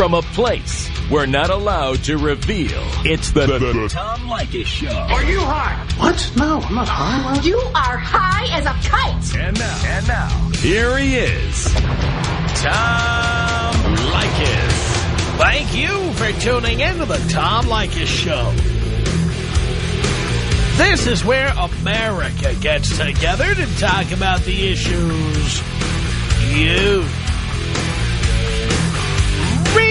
from a place we're not allowed to reveal. It's the, the, the Tom Leykis Show. Are you high? What? No, I'm not high. You are high as a kite. And now, and now, here he is, Tom Leykis. Thank you for tuning in to the Tom Leykis Show. This is where America gets together to talk about the issues you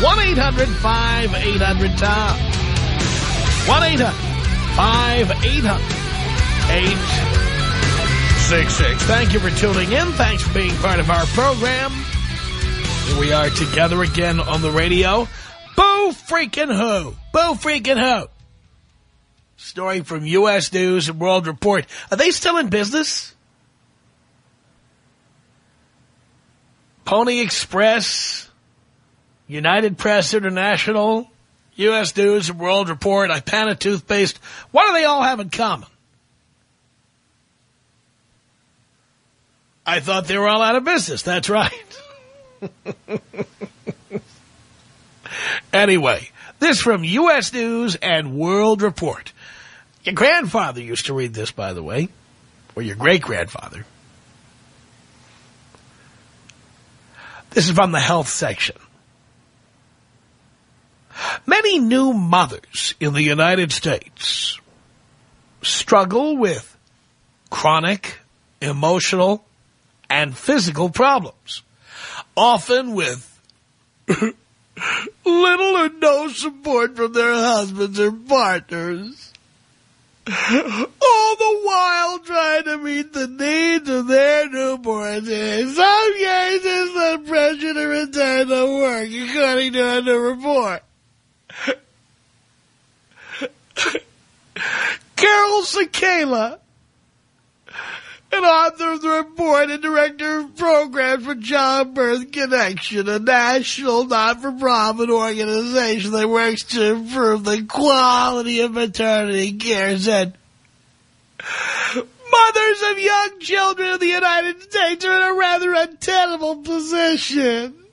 1-800-5800-TOM. 1-800-5800-866. Thank you for tuning in. Thanks for being part of our program. Here we are together again on the radio. Boo freaking who? Boo freaking who? Story from U.S. News and World Report. Are they still in business? Pony Express, United Press International, U.S. News and World Report, Ipana Toothpaste. What do they all have in common? I thought they were all out of business. That's right. anyway, this from U.S. News and World Report. Your grandfather used to read this, by the way, or your great-grandfather. This is from the health section. Many new mothers in the United States struggle with chronic, emotional, and physical problems, often with little or no support from their husbands or partners. All the while trying to meet the needs of their newborns. In some cases, the pressure to return to work, according to a new report. Carol Sakala, an author of the report and director of programs for Childbirth Connection, a national not-for-profit organization that works to improve the quality of maternity care, said, Mothers of young children in the United States are in a rather untenable position.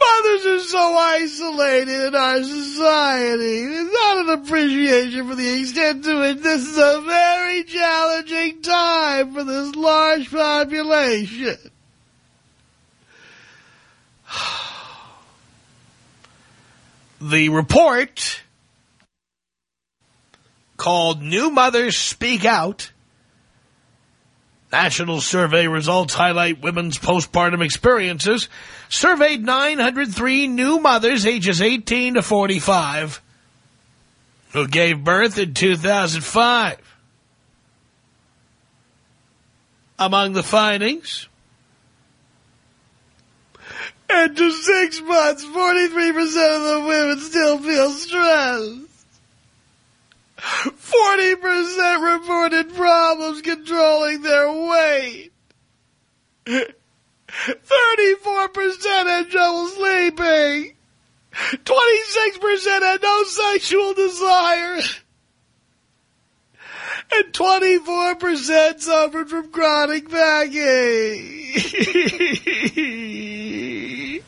Mothers are so isolated in our society. There's not an appreciation for the extent to which this is a very challenging time for this large population. The report called New Mothers Speak Out National survey results highlight women's postpartum experiences. Surveyed 903 new mothers ages 18 to 45 who gave birth in 2005. Among the findings, after six months, 43% of the women still feel stressed. 40% reported problems controlling their weight. 34% had trouble sleeping. 26% had no sexual desire. And 24% suffered from chronic backache.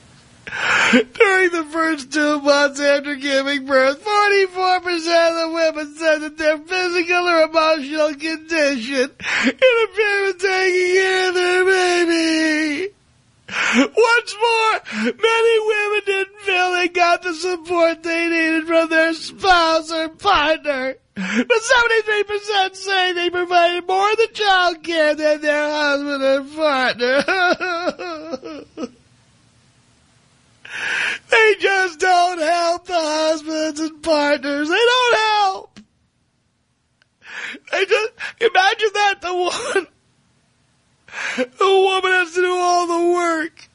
During the first two months after giving birth, 44% of the women said that their physical or emotional condition interfered with taking care of their baby. What's more, many women didn't feel they got the support they needed from their spouse or partner. But 73% say they provided more than child care than their husband or partner. They just don't help the husbands and partners. They don't help. They just, imagine that the woman, the woman has to do all the work.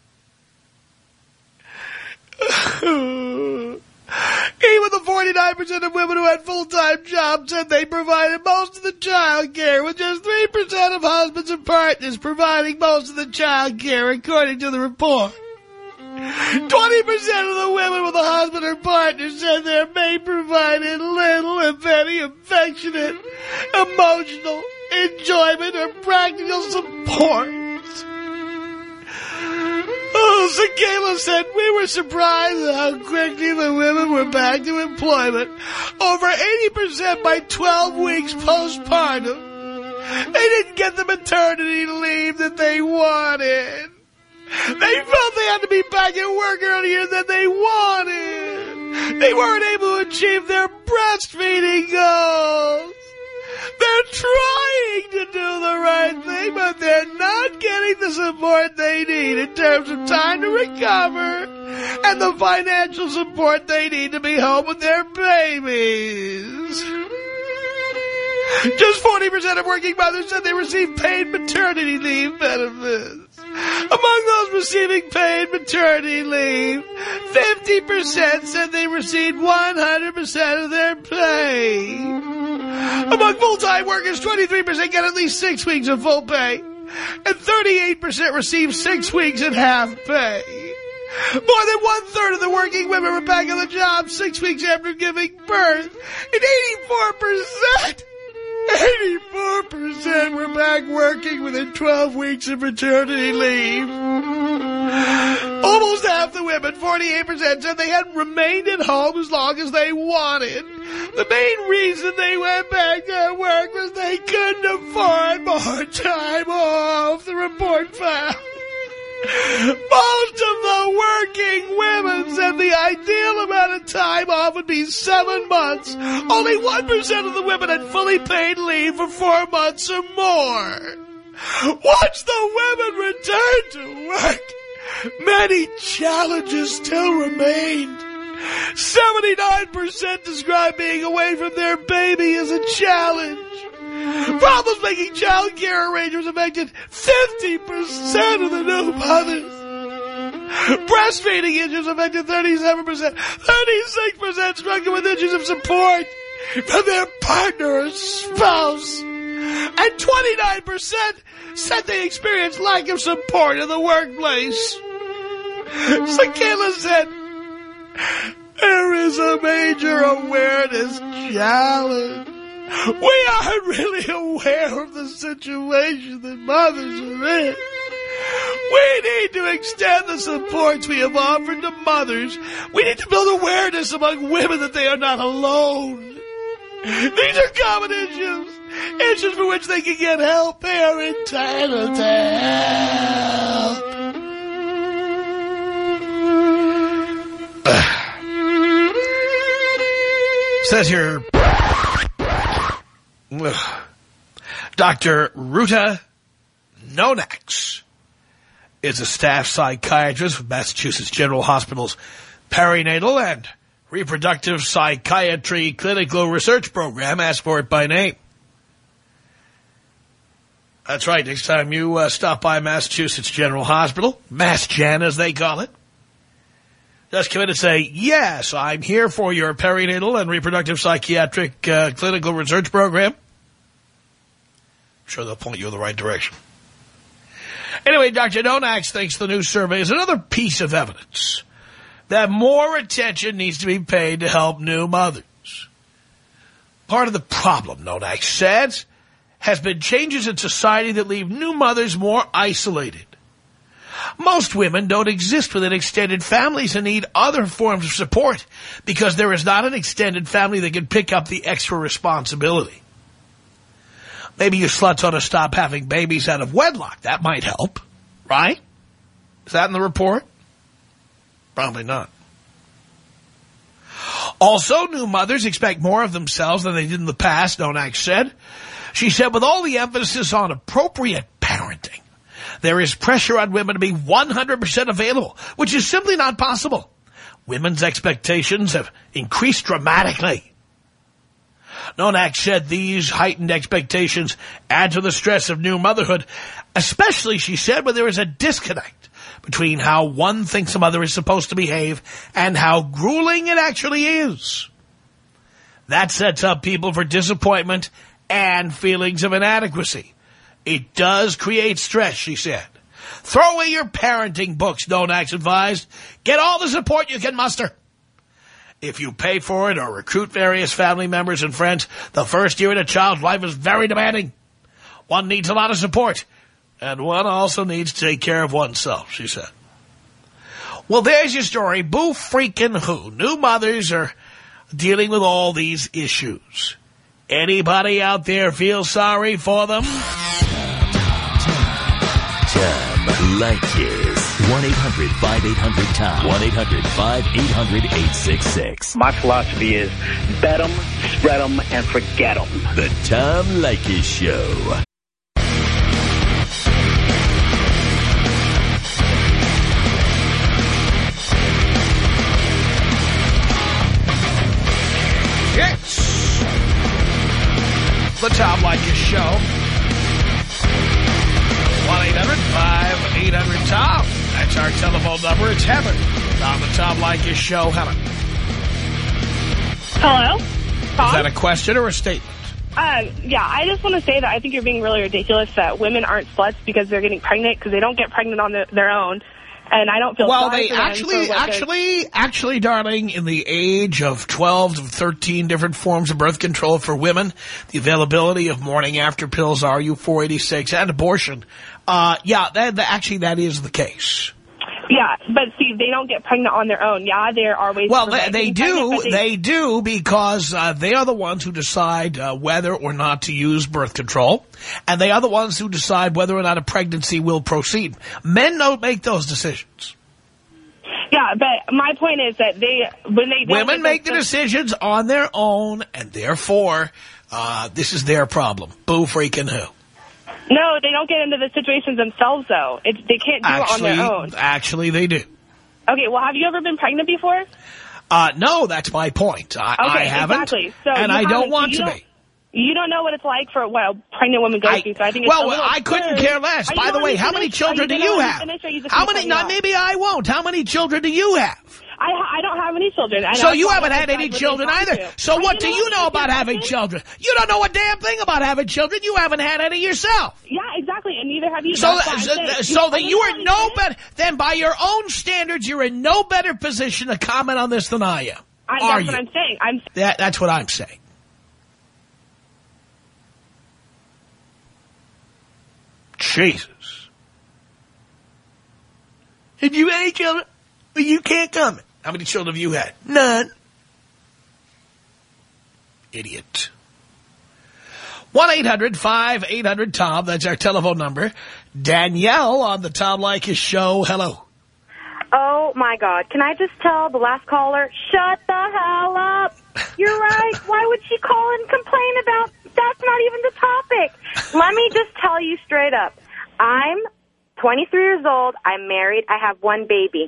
Even the 49% of women who had full-time jobs said they provided most of the child care, with just 3% of husbands and partners providing most of the child care, according to the report. 20% of the women with a husband or partner said their mate provided little, if any, affectionate, emotional, enjoyment, or practical support. Oh, so Kayla said, we were surprised at how quickly the women were back to employment. Over 80% by 12 weeks postpartum. They didn't get the maternity leave that they wanted. They felt they had to be back at work earlier than they wanted. They weren't able to achieve their breastfeeding goals. They're trying to do the right thing, but they're not getting the support they need in terms of time to recover and the financial support they need to be home with their babies. Just 40% of working mothers said they received paid maternity leave benefits. Among those receiving paid maternity leave, 50% said they received 100% of their pay. Among full-time workers, 23% get at least six weeks of full pay, and 38% receive six weeks at half pay. More than one-third of the working women were back on the job six weeks after giving birth, and 84% 84% were back working within 12 weeks of maternity leave. Almost half the women, 48%, said they had remained at home as long as they wanted. The main reason they went back to work was they couldn't afford more time off, the report found. Most of the working women said the ideal amount of time off would be seven months. Only 1% of the women had fully paid leave for four months or more. Once the women returned to work, many challenges still remained. 79% describe being away from their baby as a challenge. Problems making child care arrangements affected 50% of the new mothers. Breastfeeding issues affected 37%. 36% struggle with issues of support from their partner or spouse. And 29% said they experienced lack of support in the workplace. Sakala said, there is a major awareness challenge. We aren't really aware of the situation that mothers are in. We need to extend the supports we have offered to mothers. We need to build awareness among women that they are not alone. These are common issues. Issues for which they can get help. They are entitled to help. Says here, Dr. Ruta Nonacs is a staff psychiatrist with Massachusetts General Hospital's perinatal and reproductive psychiatry clinical research program. Ask for it by name. That's right. Next time you uh, stop by Massachusetts General Hospital, Mass Gen as they call it, just come in and say, yes, I'm here for your perinatal and reproductive psychiatric uh, clinical research program. I'm sure they'll point you in the right direction. Anyway, Dr. Nonacs thinks the new survey is another piece of evidence that more attention needs to be paid to help new mothers. Part of the problem, Nonacs says, has been changes in society that leave new mothers more isolated. Most women don't exist within extended families and need other forms of support because there is not an extended family that can pick up the extra responsibility. Maybe you sluts ought to stop having babies out of wedlock. That might help, right? Is that in the report? Probably not. Also, new mothers expect more of themselves than they did in the past, Nonacs said. She said, with all the emphasis on appropriate parenting, there is pressure on women to be 100% available, which is simply not possible. Women's expectations have increased dramatically. Nonacs said these heightened expectations add to the stress of new motherhood, especially, she said, when there is a disconnect between how one thinks a mother is supposed to behave and how grueling it actually is. That sets up people for disappointment and feelings of inadequacy. It does create stress, she said. Throw away your parenting books, don't advised. Get all the support you can muster. If you pay for it or recruit various family members and friends, the first year in a child's life is very demanding. One needs a lot of support, and one also needs to take care of oneself, she said. Well, there's your story. Boo freaking who. New mothers are dealing with all these issues. Anybody out there feel sorry for them? Tom Leykis. 1-800-5800-TOM. 1-800-5800-866. My philosophy is bet 'em, spread 'em, and forget them. The Tom Leykis Show. It's the Tom Leykis Show. 1-800-5800-TOM. That's our telephone number. It's Heather on the Tom Leykis Show. Hello. Hello? Is that a question or a statement? Uh, yeah, I just want to say that I think you're being really ridiculous that women aren't sluts because they're getting pregnant because they don't get pregnant on their, their own. And I don't feel Well, they actually, actually, actually, darling, in the age of 12 to 13 different forms of birth control for women, the availability of morning after pills, RU486, and abortion, uh, yeah, that, that- actually, that is the case. Yeah, but see, they don't get pregnant on their own. Yeah, there are ways Well, they, they do, but they do, because uh, they are the ones who decide uh, whether or not to use birth control, and they are the ones who decide whether or not a pregnancy will proceed. Men don't make those decisions. Yeah, but my point is that they, when they Women make the decisions on their own, and therefore, uh, this is their problem. Boo freaking who. No, they don't get into the situations themselves, though. It, they can't do Actually, it on their own. actually, they do. Okay, well, have you ever been pregnant before? Uh, no, that's my point. I, I haven't, exactly. So and I don't haven't, so want to don't- be. You don't know what it's like for what a pregnant woman goes I, through, so I think it's well, I couldn't care less. By the way, how many children do you you gonna let me have? finish, or you just How many? cut me Not off? maybe I won't. How many children do you have? I, I don't have any children. So you haven't had any children either. to. So what do you know about having children? You don't know a damn thing about having children. You haven't had any yourself. Yeah, exactly, and neither have you. So, I so, that you are no better, then by your own standards, you're in no better position to comment on this than I am. I, are that's you? what I'm saying. I'm That, that's what I'm saying. Jesus. Have you any children? You can't comment. How many children have you had? None. Idiot. 1-800-5800-TOM. That's our telephone number. Danielle on the Tom Leykis show. Hello. Oh, my God. Can I just tell the last caller, shut the hell up? You're right. Why would she call and complain about that's not even the topic? Let me just tell you straight up. I'm 23 years old. I'm married. I have one baby.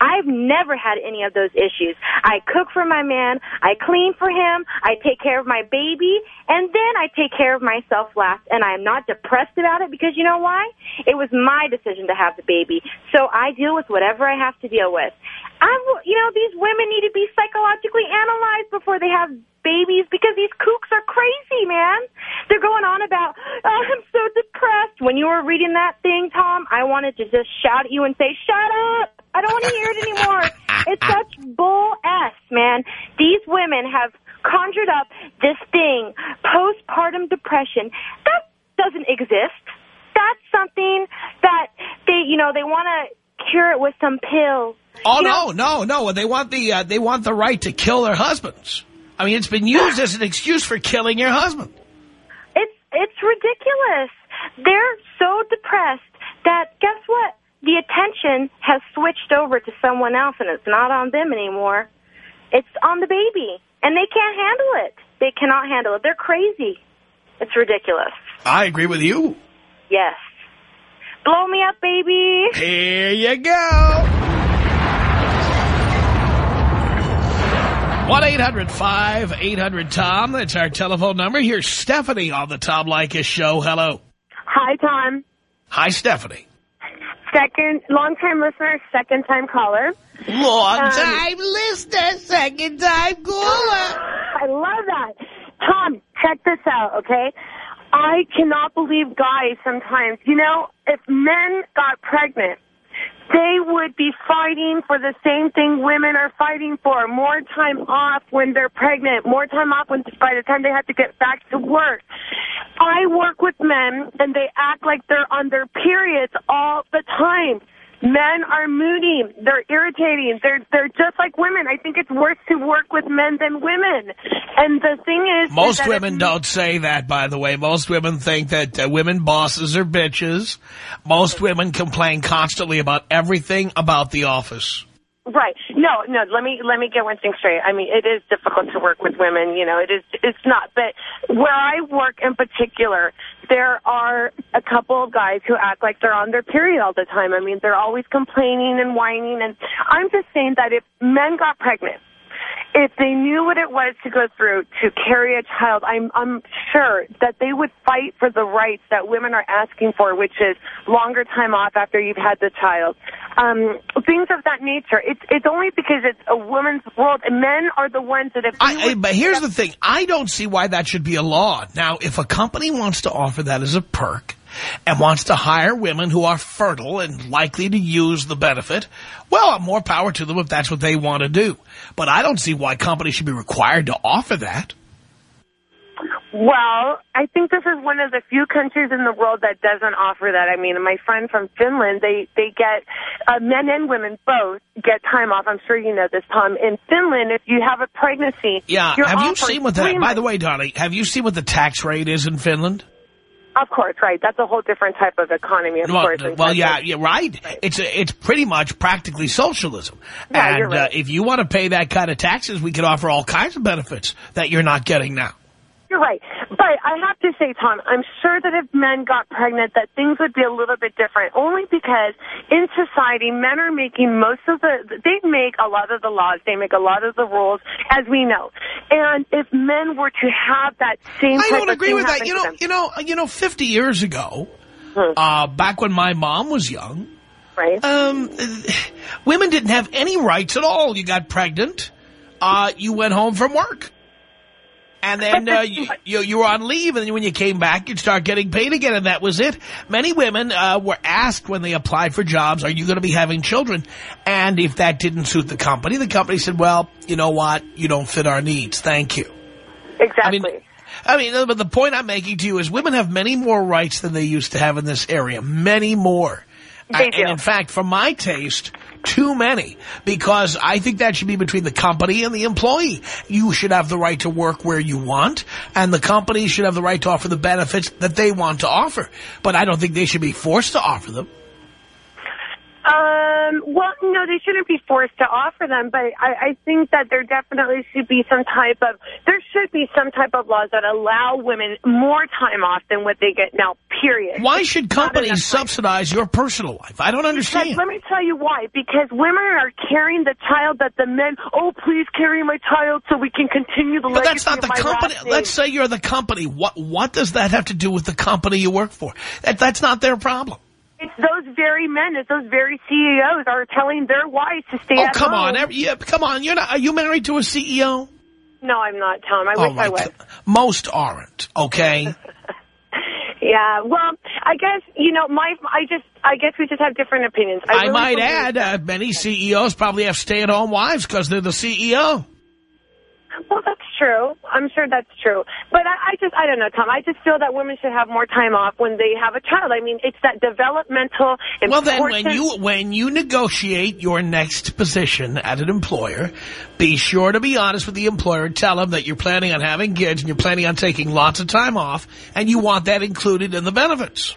I've never had any of those issues. I cook for my man. I clean for him. I take care of my baby. And then I take care of myself last. And I'm not depressed about it because you know why? It was my decision to have the baby. So I deal with whatever I have to deal with. I'm, you know, these women need to be psychologically analyzed before they have babies because these kooks are crazy, man. They're going on about, oh, I'm so depressed. When you were reading that thing, Tom, I wanted to just shout at you and say, shut up. I don't want to hear it anymore. it's such bull s, man. These women have conjured up this thing, postpartum depression. That doesn't exist. That's something that they, you know, they want to cure it with some pills. Oh You know- no, no, no! They want the uh, they want the right to kill their husbands. I mean, it's been used as an excuse for killing your husband. It's it's ridiculous. They're so depressed that guess what? The attention has switched over to someone else, and it's not on them anymore. It's on the baby, and they can't handle it. They cannot handle it. They're crazy. It's ridiculous. I agree with you. Yes. Blow me up, baby. Here you go. One eight hundred five eight hundred Tom. That's our telephone number. Here's Stephanie on the Tom Leykis show. Hello. Hi, Tom. Hi, Stephanie. Second, long-time listener, second-time caller. Long Um, time listener, second time caller. I love that. Tom, check this out, okay? I cannot believe guys sometimes. You know, if men got pregnant, they would be fighting for the same thing women are fighting for. More time off when they're pregnant. More time off when by the time they have to get back to work. I work with men and they act like they're on their periods all the time. Men are moody. They're irritating. They're they're just like women. I think it's worse to work with men than women. And the thing is, Most is women don't say that, by the way. Most women think that uh, women bosses are bitches. Most women complain constantly about everything about the office. Right. No, no, let me let me get one thing straight. I mean, it is difficult to work with women, you know, it is it's not. But where I work in particular, there are a couple of guys who act like they're on their period all the time. I mean, they're always complaining and whining and I'm just saying that if men got pregnant if they knew what it was to go through to carry a child, I'm I'm sure that they would fight for the rights that women are asking for, which is longer time off after you've had the child, um, things of that nature. It's it's only because it's a woman's world, and men are the ones that have... I, I, but here's the thing. I don't see why that should be a law. Now, if a company wants to offer that as a perk and wants to hire women who are fertile and likely to use the benefit, well, more power to them if that's what they want to do. But I don't see why companies should be required to offer that. Well, I think this is one of the few countries in the world that doesn't offer that. I mean, my friend from Finland, they they get uh, men and women both get time off. I'm sure you know this, Tom. In Finland, if you have a pregnancy, Yeah, have you seen what the, by the way, Donnie, have you seen what the tax rate is in Finland? Of course, right. That's a whole different type of economy, of Well, course. well, yeah, of- you're right. It's a, it's pretty much practically socialism. Yeah, and you're right. uh, if you want to pay that kind of taxes, we could offer all kinds of benefits that you're not getting now. You're right. I have to say, Tom, I'm sure that if men got pregnant, that things would be a little bit different. Only because in society, men are making most of the, they make a lot of the laws, they make a lot of the rules, as we know. And if men were to have that same I don't agree with that. You know, you know, you know, 50 years ago, Hmm. uh, back when my mom was young, right? um, women didn't have any rights at all. You got pregnant, uh, you went home from work. And then uh, you, you you were on leave, and then when you came back, you'd start getting paid again, and that was it. Many women uh, were asked when they applied for jobs, "Are you going to be having children?" And if that didn't suit the company, the company said, "Well, you know what? You don't fit our needs. Thank you." exactly. I mean, I mean, but the point I'm making to you is women have many more rights than they used to have in this area. Many more. They and, do. in fact, for my taste, too many. Because I think that should be between the company and the employee. You should have the right to work where you want, and the company should have the right to offer the benefits that they want to offer. But I don't think they should be forced to offer them. Um, well, no, they shouldn't be forced to offer them, but I, I think that there definitely should be some type of, there should be some type of laws that allow women more time off than what they get now, period. Why should companies subsidize your personal life? I don't Because understand. let me tell you why. Because women are carrying the child that the men, oh, please carry my child so we can continue the But legacy that's not the company. Let's say you're the company. What what does that have to do with the company you work for? That that's not their problem. It's those very men, it's those very CEOs are telling their wives to stay Oh at come home. on, yeah, come on. You're not. Are you married to a CEO? No, I'm not, Tom. I Oh, wish I was. God. Most aren't. Okay. Yeah, well, I guess you know my. I just, I guess we just have different opinions. I, I really might add, uh, many CEOs probably have stay-at-home wives because they're the CEO. Well, that's true. I'm sure that's true. But I, I just, I don't know, Tom. I just feel that women should have more time off when they have a child. I mean, it's that developmental. Well, then, when you when you negotiate your next position at an employer, be sure to be honest with the employer and tell them that you're planning on having kids and you're planning on taking lots of time off, and you want that included in the benefits.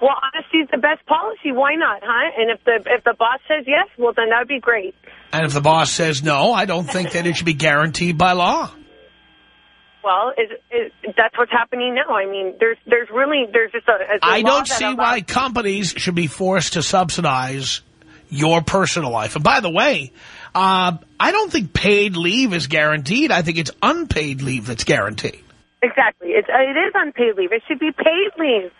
Well, honesty is the best policy. Why not, huh? And if the if the boss says yes, well, then that would be great. And if the boss says no, I don't think that it should be guaranteed by law. Well, that's what's happening now. I mean, there's there's really there's just a. a I don't see why companies should be forced to subsidize your personal life. And by the way, uh, I don't think paid leave is guaranteed. I think it's unpaid leave that's guaranteed. Exactly. It's, it is unpaid leave. It should be paid leave.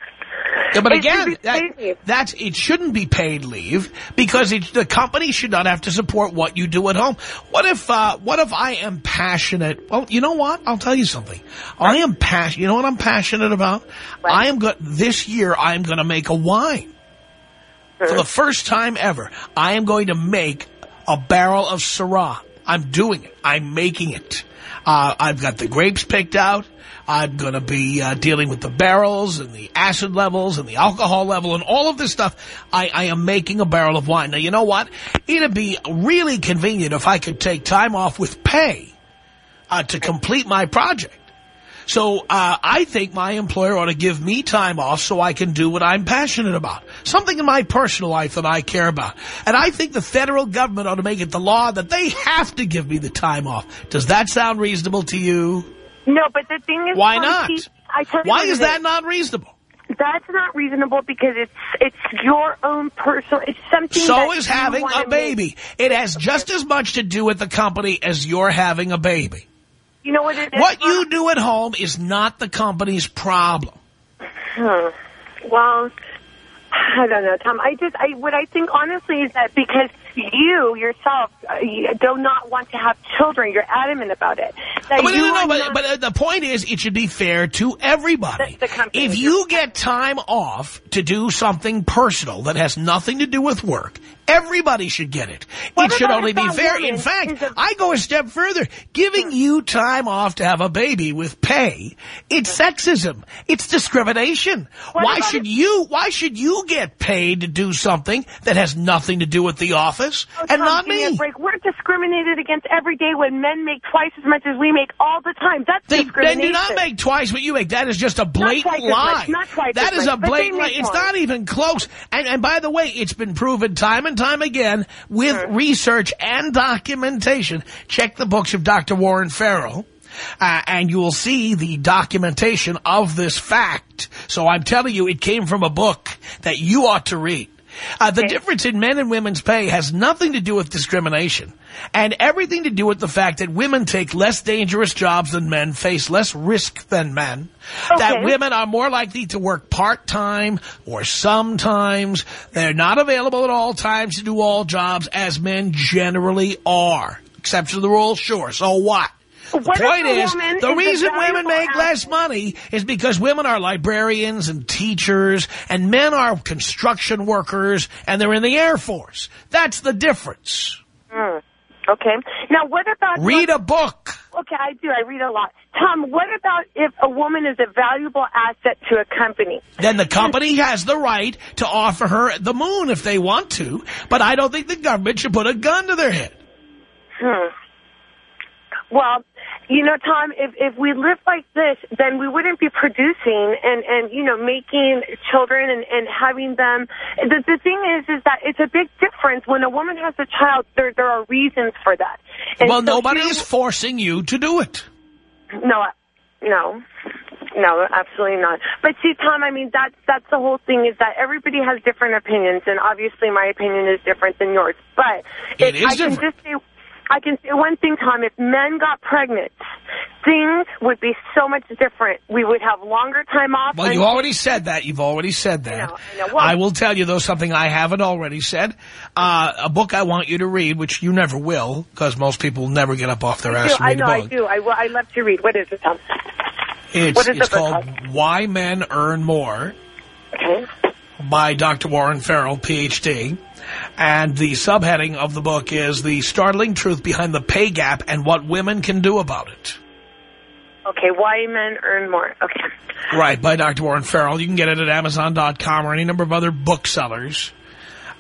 Yeah, but It again, that, that's it shouldn't be paid leave because it, the company should not have to support what you do at home. What if uh, what if I am passionate? Well, you know what? I'll tell you something. I am passionate. You know what I'm passionate about? I am good. This year, I am going to make a wine for the first time ever. I am going to make a barrel of Syrah. I'm doing it. I'm making it. Uh, I've got the grapes picked out. I'm going to be uh, dealing with the barrels and the acid levels and the alcohol level and all of this stuff. I, I am making a barrel of wine. Now, you know what? It'd be really convenient if I could take time off with pay uh, to complete my project. So uh, I think my employer ought to give me time off so I can do what I'm passionate about. Something in my personal life that I care about. And I think the federal government ought to make it the law that they have to give me the time off. Does that sound reasonable to you? No, but the thing is, Why not? Why is that not reasonable? That's not reasonable because it's it's your own personal. It's something. So that is having a baby. make. It has just as much to do with the company as you're having a baby. You know what it is? What you do at home is not the company's problem. Hmm. Well, I don't know, Tom. I just, I what I think honestly is that because you yourself uh, you do not want to have children, you're adamant about it. That But, you no, no, but, but uh, the point is, it should be fair to everybody. The- the if you get time off to do something personal that has nothing to do with work, everybody should get it. What it should only be fair. In fact, I go a step further. Giving you time off to have a baby with pay, it's sexism. It's discrimination. What why should you? Why should you get paid to do something that has nothing to do with the office Oh, and Tom, not me break. We're discriminated against every day when men make twice as much as we make all the time. That's They, they discrimination. do not make twice what you make. That is just a blatant lie. much, not twice that much, a blatant lie. It's not even close. And, and by the way, it's been proven time and time again with research and documentation. Check the books of Dr. Warren Farrell. Uh, and you will see the documentation of this fact. So I'm telling you, it came from a book that you ought to read. Uh, the difference in men and women's pay has nothing to do with discrimination and everything to do with the fact that women take less dangerous jobs than men, face less risk than men, that women are more likely to work part-time or sometimes. They're not available at all times to do all jobs as men generally are. Exception to the rule, sure. So what? The point is, the is reason women make less money is because women are librarians and teachers, and men are construction workers, and they're in the Air Force. That's the difference. Hmm. Okay. Now, what about Read a book. Okay, I do. I read a lot. Tom, what about if a woman is a valuable asset to a company? Then the company has the right to offer her the moon if they want to, but I don't think the government should put a gun to their head. Hmm. Well, you know, Tom, if if we lived like this, then we wouldn't be producing and and you know making children and and having them. The the thing is, is that it's a big difference when a woman has a child. There there are reasons for that. And well, so nobody is forcing you to do it. No, no, no, absolutely not. But see, Tom, I mean, that's that's the whole thing is that everybody has different opinions, and obviously my opinion is different than yours. But It if is I can different. just say, I can say one thing, Tom. If men got pregnant, things would be so much different. We would have longer time off. Well, you already said that. You've already said that. know, I know. Well- I will tell you, though, something I haven't already said. Uh, a book I want you to read, which you never will, because most people never get up off their I ass do, to I read know, a I do. I, will- I love to read. What is it, Tom? It's, What is it's called called? Why Men Earn More Okay. by Dr. Warren Farrell, Ph.D. And the subheading of the book is The Startling Truth Behind the Pay Gap and What Women Can Do About It. Okay. Why men earn more? Okay. Right, by Dr. Warren Farrell. You can get it at Amazon.com or any number of other booksellers.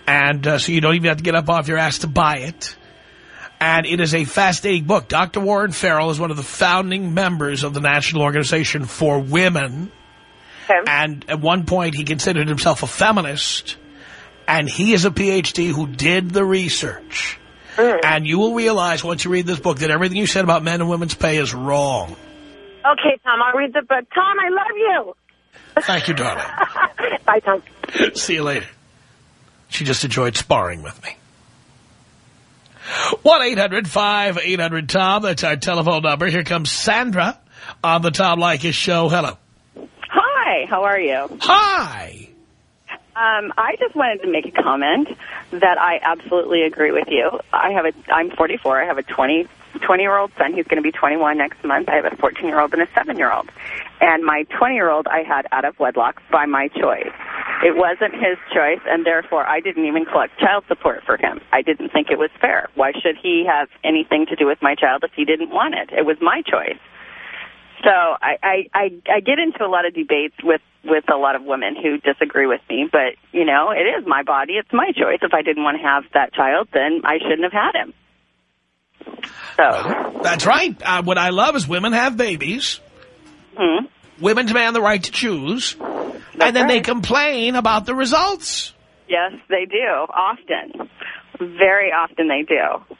And uh, so you don't even have to get up off your ass to buy it. And it is a fascinating book. Dr. Warren Farrell is one of the founding members of the National Organization for Women. Okay. And at one point, he considered himself a feminist. And he is a Ph.D. who did the research. And you will realize once you read this book that everything you said about men and women's pay is wrong. Okay, Tom. I'll read the book. Tom, I love you. Thank you, darling. Bye, Tom. See you later. She just enjoyed sparring with me. 1-800-5800-TOM. That's our telephone number. Here comes Sandra on the Tom Leykis show. Hello. Hi. how are you? Hi. Um, I just wanted to make a comment that I absolutely agree with you. I have a, I'm 44. I have a 20, 20 year old son. He's going to be 21 next month. I have a 14 year old and a 7 year old. And my 20 year old I had out of wedlock by my choice. It wasn't his choice, and therefore I didn't even collect child support for him. I didn't think it was fair. Why should he have anything to do with my child if he didn't want it? It was my choice. So I, I, I, I get into a lot of debates with, with a lot of women who disagree with me, but, you know, it is my body. It's my choice. If I didn't want to have that child, then I shouldn't have had him. So. That's right. Uh, what I love is women have babies. Hmm. Women demand the right to choose. and then they complain about the results. Yes, they do. Often. Very often they do.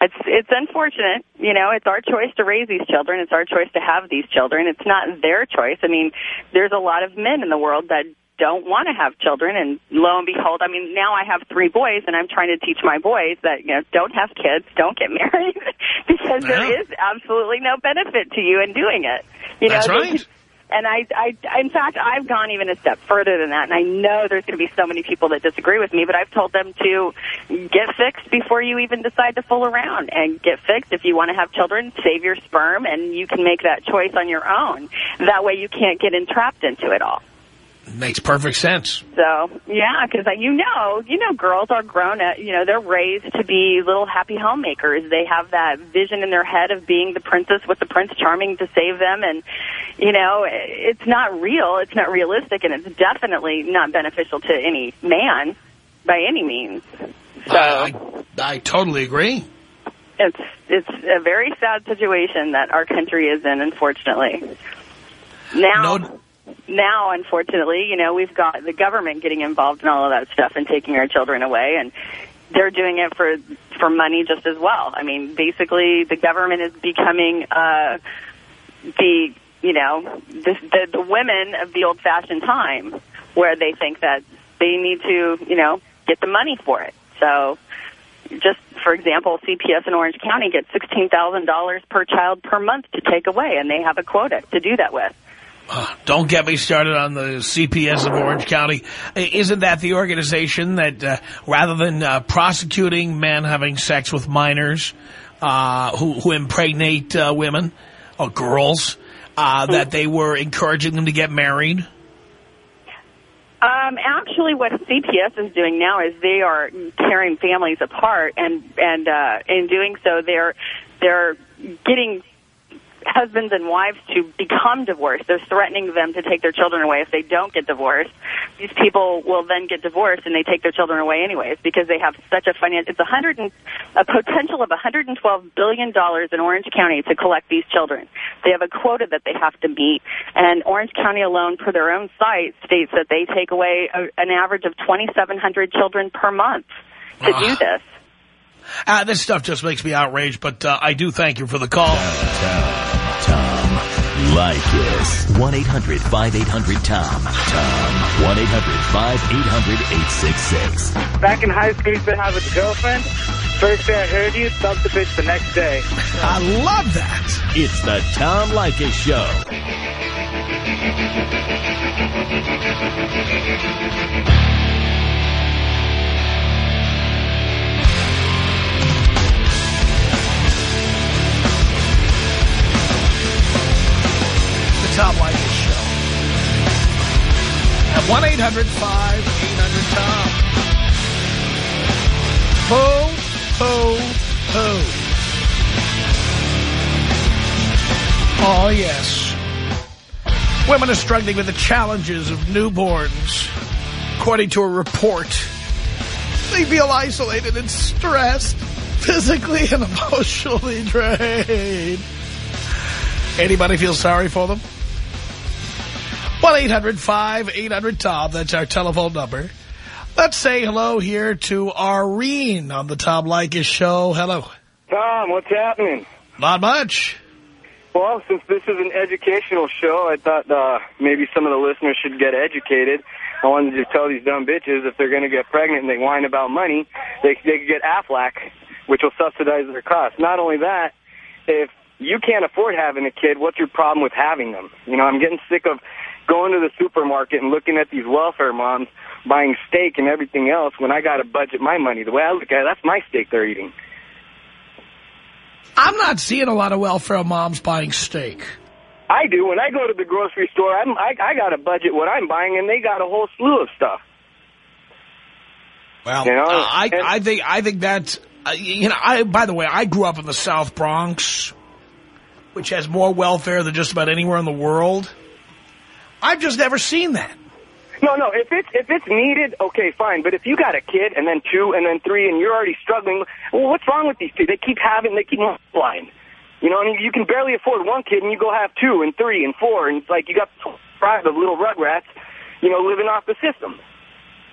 It's it's unfortunate, you know. It's our choice to raise these children. It's our choice to have these children. It's not their choice. I mean, there's a lot of men in the world that don't want to have children, and lo and behold, I mean, now I have three boys, and I'm trying to teach my boys that you know don't have kids, don't get married, because there is absolutely no benefit to you in doing it. You That's know, right. And I, I, in fact, I've gone even a step further than that, and I know there's going to be so many people that disagree with me, but I've told them to get fixed before you even decide to fool around, and get fixed if you want to have children, save your sperm, and you can make that choice on your own. That way you can't get entrapped into it all. Makes perfect sense. So, yeah, because you know, you know, girls are grown up, you know, they're raised to be little happy homemakers. They have that vision in their head of being the princess with the prince charming to save them. And, you know, it's not real. It's not realistic. And it's definitely not beneficial to any man by any means. So I, I totally agree. it's, it's a very sad situation that our country is in, unfortunately. Now, No, now, unfortunately, you know, we've got the government getting involved in all of that stuff and taking our children away, and they're doing it for for money just as well. I mean, basically, the government is becoming uh, the you know the, the the women of the old-fashioned time, where they think that they need to you know get the money for it. So. Just for example, CPS in Orange County gets $16,000 per child per month to take away, and they have a quota to do that with. Don't get me started on the CPS of Orange County. Isn't that the organization that, uh, rather than uh, prosecuting men having sex with minors uh, who, who impregnate uh, women or girls, uh, that they were encouraging them to get married? Um, actually, what CPS is doing now is they are tearing families apart, and and uh, in doing so, they're they're getting husbands and wives to become divorced. They're threatening them to take their children away if they don't get divorced. These people will then get divorced and they take their children away anyways because they have such a financial. It's a hundred and a potential of 112 billion dollars in Orange County to collect these children. They have a quota that they have to meet, and Orange County alone, per their own site, states that they take away a, an average of 2,700 children per month to do this. Uh, this stuff just makes me outraged, but uh, I do thank you for the call. Tom Tom, Leykis. 1-800-5800-TOM. Tom. 1-800-5800-866. Back in high school, you used to have a girlfriend. First day I heard you, dumped the bitch the next day. I love that. It's the Tom Leykis Show. 1-800-5800-TOM. Ho, ho, ho. Oh, yes. Women are struggling with the challenges of newborns. According to a report, they feel isolated and stressed, physically and emotionally drained. Anybody feel sorry for them? 1-800-5800-TOM. That's our telephone number. Let's say hello here to Areen on the Tom Leykis show. Hello. Tom, what's happening? Not much. Well, since this is an educational show, I thought uh, maybe some of the listeners should get educated. I wanted to tell these dumb bitches if they're going to get pregnant and they whine about money, they, they could get Aflac, which will subsidize their costs. Not only that, if you can't afford having a kid, what's your problem with having them? You know, I'm getting sick of going to the supermarket and looking at these welfare moms buying steak and everything else when I got to budget my money. The way I look at it, that's my steak they're eating. I'm not seeing a lot of welfare moms buying steak. I do. When I go to the grocery store, I'm, I, I got to budget what I'm buying, and they got a whole slew of stuff. Well, You know, uh, I and- I think I think that uh, you know. I by the way, I grew up in the South Bronx, which has more welfare than just about anywhere in the world. I've just never seen that. No, no. If it's if it's needed, okay, fine. But if you got a kid and then two and then three and you're already struggling, well, what's wrong with these two? They keep having, they keep multiplying. You know, and you can barely afford one kid, and you go have two and three and four, and it's like you got five of little rugrats, you know, living off the system.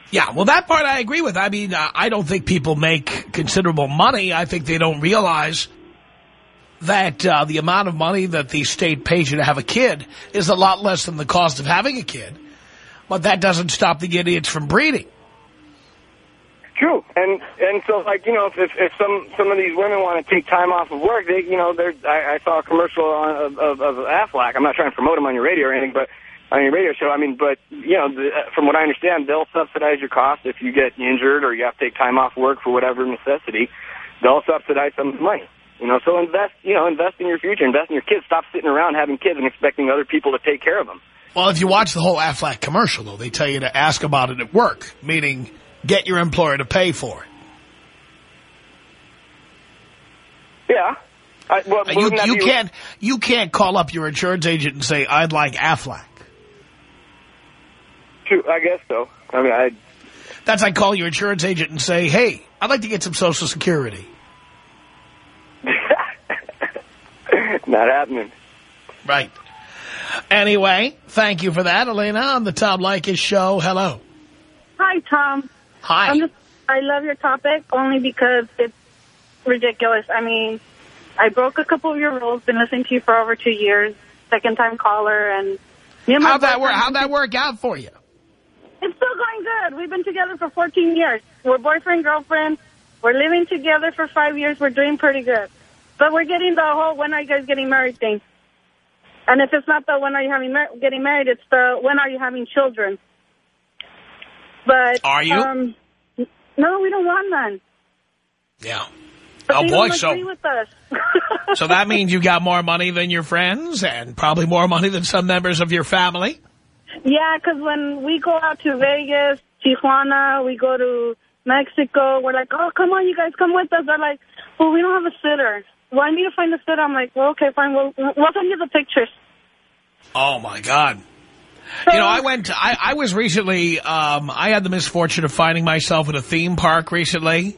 Yeah, well, that part I agree with. I mean, uh, I don't think people make considerable money. I think they don't realize that uh, the amount of money that the state pays you to have a kid is a lot less than the cost of having a kid. But that doesn't stop the idiots from breeding. True, and and so like you know if if, some some of these women want to take time off of work, they you know there's I, I saw a commercial on, of, of of Aflac. I'm not trying to promote them on your radio or anything, but on your radio show. I mean, but you know the, from what I understand, they'll subsidize your cost if you get injured or you have to take time off work for whatever necessity. They'll subsidize some money. You know, so invest you know invest in your future, invest in your kids. Stop sitting around having kids and expecting other people to take care of them. Well, if you watch the whole Aflac commercial, though, they tell you to ask about it at work, meaning get your employer to pay for it. Yeah. I, well, You, you be- can't you can't call up your insurance agent and say, I'd like Aflac. True, I guess so. I mean, I That's like call your insurance agent and say, hey, I'd like to get some Social Security. Not happening. Right. Anyway, thank you for that, Elena, on the Tom Leykis show. Hello. Hi, Tom. Hi. I'm just, I love your topic only because it's ridiculous. I mean, I broke a couple of your rules, been listening to you for over two years, second time caller, and me and my How'd that work? How'd that work out for you? It's still going good. We've been together for 14 years. We're boyfriend, girlfriend. We're living together for five years. We're doing pretty good. But we're getting the whole when are you guys getting married thing. And if it's not the when are you having mar getting married, it's the when are you having children. But Are you? Um, no, we don't want none. Yeah. But Oh, boy, so- with us. So that means you got more money than your friends and probably more money than some members of your family. Yeah, because when we go out to Vegas, Tijuana, we go to Mexico, we're like, oh, come on, you guys, come with us. They're like, well, we don't have a sitter. Well, I need to find a sitter. I'm like, well, okay, fine. We'll, we'll send you the pictures. Oh, my God. You know, I went, I, I was recently, um, I had the misfortune of finding myself in a theme park recently.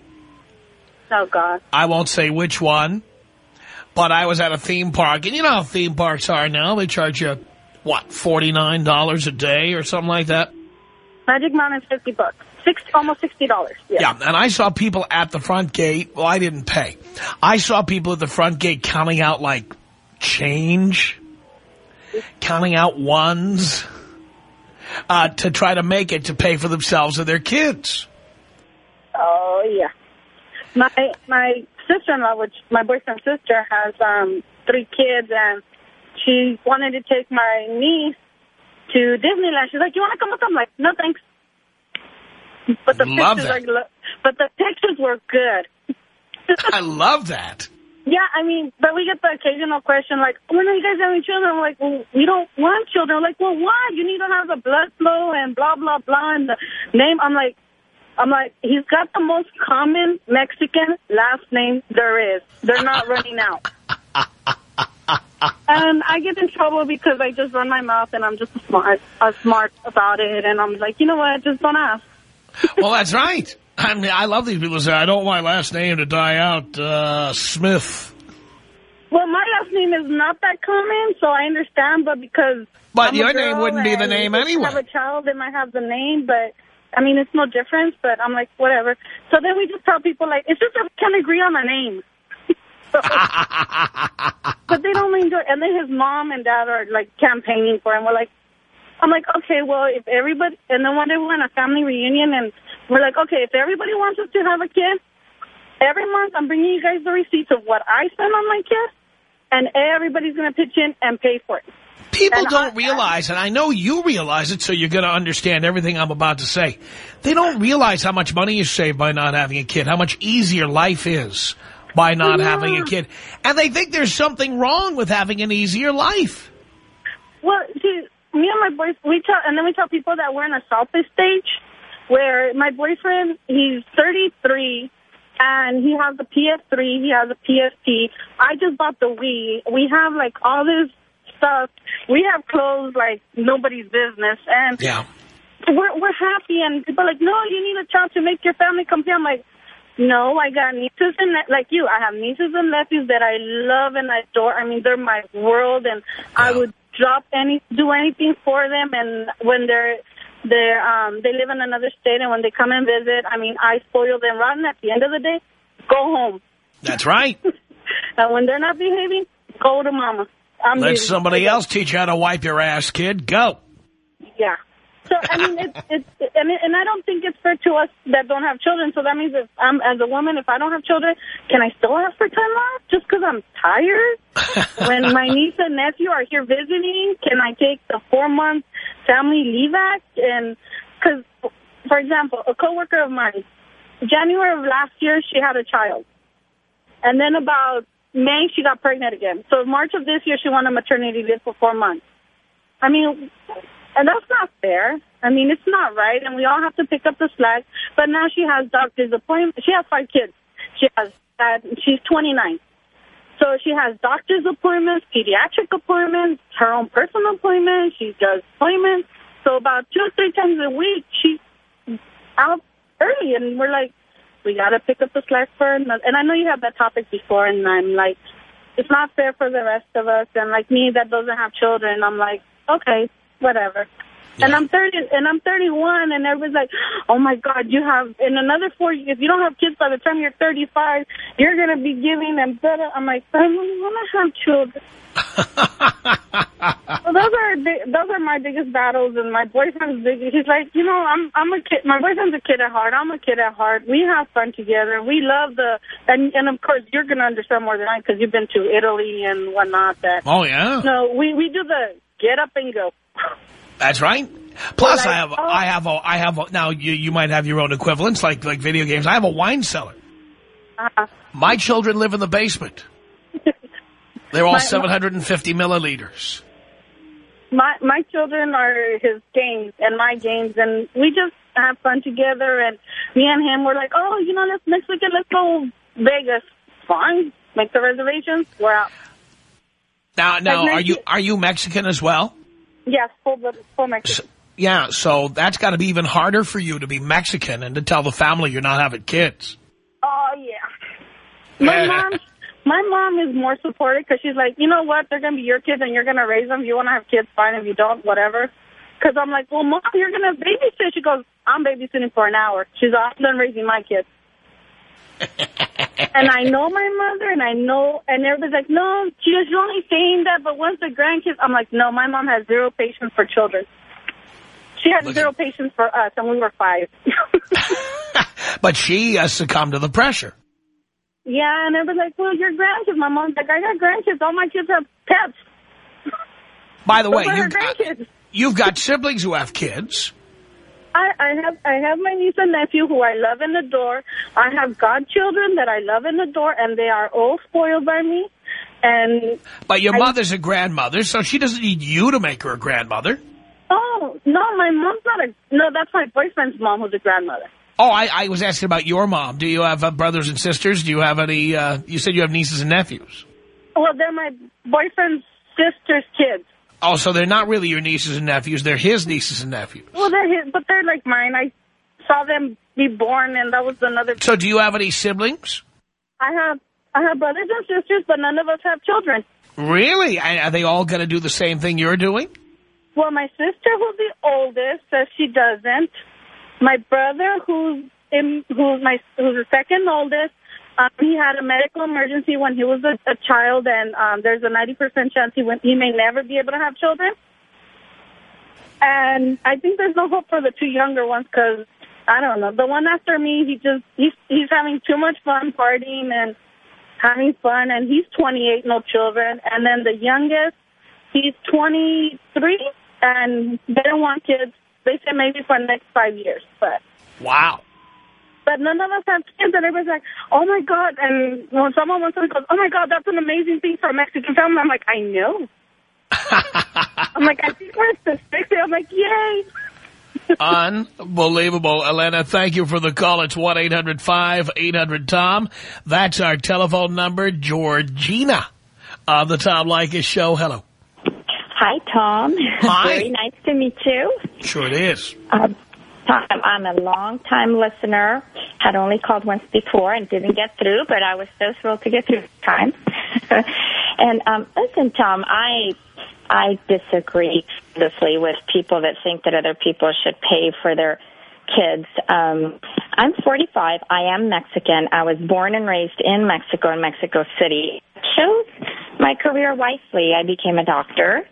Oh, God. I won't say which one, but I was at a theme park. And you know how theme parks are now. They charge you, what, $49 a day or something like that? Magic Mountain's 50 bucks. Six, almost $60. Yeah. Yeah, and I saw people at the front gate. Well, I didn't pay. I saw people at the front gate counting out, like, change, counting out ones, uh, to try to make it to pay for themselves and their kids. Oh, yeah. My my sister-in-law, which my boyfriend's sister, has um three kids, and she wanted to take my niece to Disneyland. She's like, "You want to come with?" I'm like, "No, thanks." But the Love pictures that. are, but the pictures were good. I love that. Yeah, I mean, but we get the occasional question like, "When are you guys having children?" I'm like, "Well, we don't want children." I'm like, "Well, why? You need to have the blood flow and blah blah blah and the name." I'm like, I'm like, he's got the most common Mexican last name there is. They're not running out. and I get in trouble because I just run my mouth and I'm just smart, uh, smart about it. And I'm like, you know what? Just don't ask. Well, that's right. I mean, I love these people say, I don't want my last name to die out, uh, Smith. Well, my last name is not that common, so I understand. But because But I'm a your name wouldn't be the name anyway. I have a child, they might have the name, but I mean, it's no difference. But I'm like, whatever. So then we just tell people like, it's just that we can't agree on the name. So- but they don't enjoy. And then his mom and dad are like campaigning for him. We're like, I'm like, okay, well, if everybody, and then one day we went a family reunion, and we're like, okay, if everybody wants us to have a kid, every month I'm bringing you guys the receipts of what I spend on my kid, and everybody's going to pitch in and pay for it. People And don't realize, and I know you realize it, so you're going to understand everything I'm about to say. They don't realize how much money you save by not having a kid, how much easier life is by not Yeah. having a kid. And they think there's something wrong with having an easier life. Well, see, me and my boys, we tell, and then we tell people that we're in a selfish stage, where my boyfriend, he's 33, and he has a PS3, he has a PSP. I just bought the Wii. We have like all this stuff. We have clothes like nobody's business, and Yeah. we're we're happy. And people are like, no, you need a child to make your family complete. I'm like. No, I got nieces and ne- like you. I have nieces and nephews that I love and adore. I mean, they're my world, and I would drop any, do anything for them. And when they're, they're, um, they live in another state, and when they come and visit, I mean, I spoil them rotten. At the end of the day, go home. That's right. And when they're not behaving, go to mama. I'm Let somebody else teach you how to wipe your ass, kid. Go. Yeah. So I mean, it's it's and it, and I don't think it's fair to us that don't have children. So that means if I'm as a woman, if I don't have children, can I still ask for time off just because I'm tired? when my niece and nephew are here visiting, can I take the four month family leave act? And because, for example, a coworker of mine, January of last year, she had a child, and then about May she got pregnant again. So March of this year, she went on maternity leave for four months. I mean, and that's not fair. I mean, it's not right, and we all have to pick up the slack. But now she has doctor's appointments. She has five kids. She has that. She's 29. So she has doctor's appointments, pediatric appointments, her own personal appointments. She does appointments. So about two or three times a week, she's out early, and we're like, we got to pick up the slack for her. And I know you had that topic before, and I'm like, it's not fair for the rest of us. And like me that doesn't have children, I'm like, okay, whatever. And I'm 30, and I'm 31, and everybody's like, "Oh my God, you have in another four years. If you don't have kids by the time you're 35, you're gonna be giving them better." I'm like, I don't want to have children. so those are those are my biggest battles, and my boyfriend's big. He's like, you know, I'm I'm a kid. My boyfriend's a kid at heart. I'm a kid at heart. We have fun together. We love the and and of course you're gonna understand more than I because you've been to Italy and whatnot. That Oh, yeah. no, we we do the get up and go. That's right. Plus, I I- have, oh. I have, a, I have. A, now, you you might have your own equivalents, like like video games. I have a wine cellar. Uh, My children live in the basement. They're all My- 750 milliliters. my my children are his games and my games, and we just have fun together. And me and him, we're like, oh, you know, let's next weekend let's go Vegas. Fine, make the reservations. We're out. Now, now, Like are you are you Mexican as well? Yes, full the full Mexican. Yeah, so that's got to be even harder for you to be Mexican and to tell the family you're not having kids. Oh yeah. My mom, my mom is more supportive because she's like, you know what? They're gonna be your kids and you're gonna raise them. If you want to have kids, fine. If you don't, whatever. Because I'm like, well, mom, you're gonna babysit. She goes, I'm babysitting for an hour. She's I'm done raising my kids. and I know my mother, and I know, and everybody's like, no, she's only saying that, but once the grandkids, I'm like, no, my mom has zero patience for children. She had zero patience for us, and we were five. But she uh, succumbed to the pressure. Yeah, and everybody's like, well, your grandkids. My mom's like, I got grandkids. All my kids have pets. By the way, you've got, you've got siblings who have kids. I, I have I have my niece and nephew who I love and adore. I have godchildren that I love and adore, and they are all spoiled by me. And But your I- mother's a grandmother, so she doesn't need you to make her a grandmother. oh no, my mom's not a no. That's my boyfriend's mom who's a grandmother. Oh, I, I was asking about your mom. Do you have uh, brothers and sisters? Do you have any, uh, you said you have nieces and nephews. Well, they're my boyfriend's sister's kids. Oh, so they're not really your nieces and nephews. They're his nieces and nephews. Well, they're his, but they're like mine. I saw them be born, and that was another. So do you have any siblings? I have I have brothers and sisters, but none of us have children. Really? Are they all going to do the same thing you're doing? Well, my sister, who's the oldest, says she doesn't. My brother, who's in, who's my who's the second oldest, um, he had a medical emergency when he was a, a child, and um, there's a ninety percent chance he went, he may never be able to have children. And I think there's no hope for the two younger ones because I don't know. The one after me, he just he's he's having too much fun partying and having fun, and he's 28, no children. And then the youngest, he's 23, and they don't want kids. They say maybe for the next five years, but Wow. But none of us have kids, and everybody's like, oh my god. And when someone wants to goes, oh my god, that's an amazing thing for a Mexican family. I'm like, I know. I'm like, I think we're statistics. I'm like, yay. Unbelievable. Elena, thank you for the call. It's 1-800-5800-TOM. That's our telephone number. Georgina on the Tom Leykis Show. Hello. Hi, Tom. Hi. Very nice to meet you. Sure it is. Um, Tom, I'm a long-time listener. Had only called once before and didn't get through, but I was so thrilled to get through this time. and um, listen, Tom, I I disagree seriously with people that think that other people should pay for their kids. Um, I'm 45. I am Mexican. I was born and raised in Mexico, in Mexico City. Chose my career wisely. I became a doctor.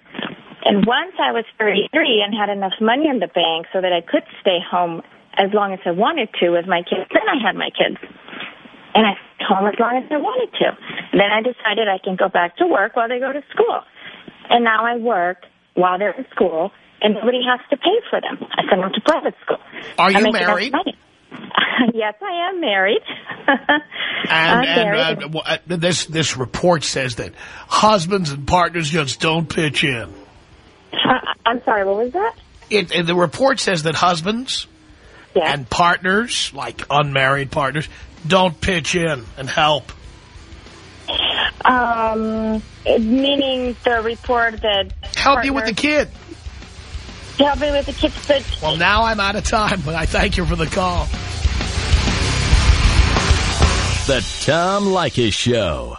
And once I was 33 and had enough money in the bank so that I could stay home as long as I wanted to with my kids, then I had my kids. And I stayed home as long as I wanted to. Then I decided I can go back to work while they go to school. And now I work while they're in school, and nobody has to pay for them. I send them to private school. Are you married? yes, I am married. And, married. and w- uh, this this report says that husbands and partners just don't pitch in. I'm sorry, what was that? It, and the report says that husbands and partners, like unmarried partners, don't pitch in and help. Um, meaning the report that Help you with the kid. Help me with the kids, but Well, now I'm out of time, but I thank you for the call. The Tom Leykis Show.